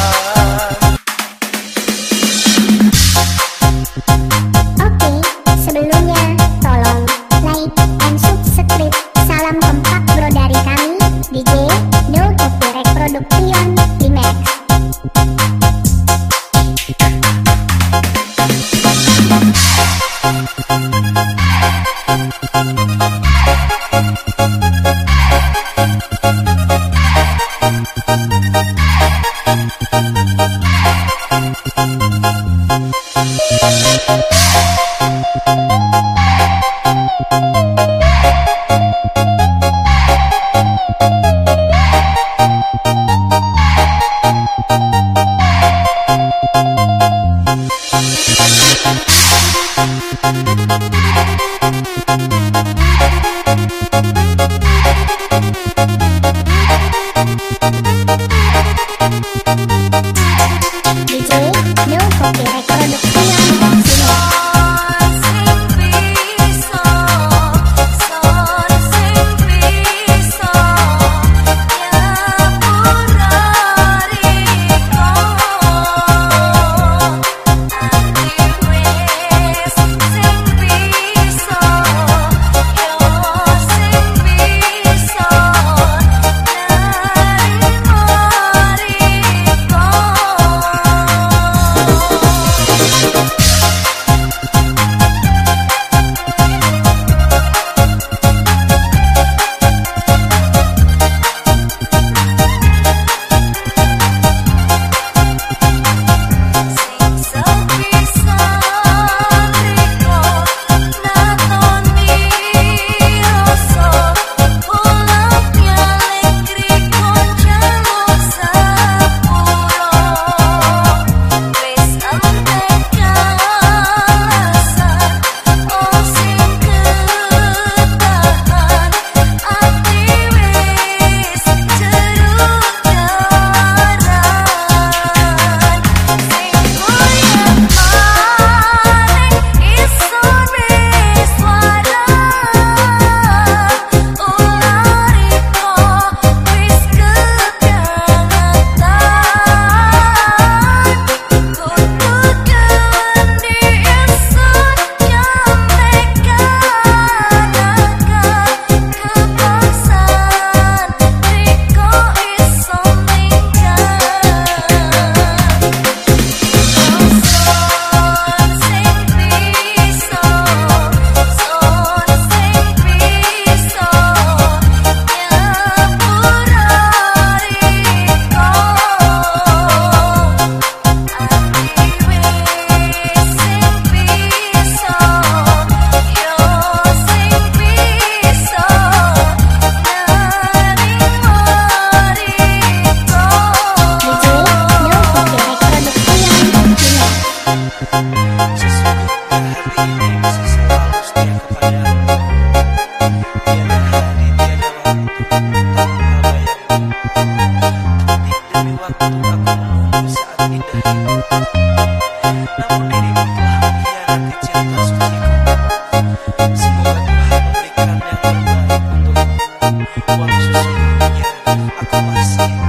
love. Today, no poker record. Saat Namun dirimu telah cinta Semoga Tuhan memberikan yang terbaik aku masih.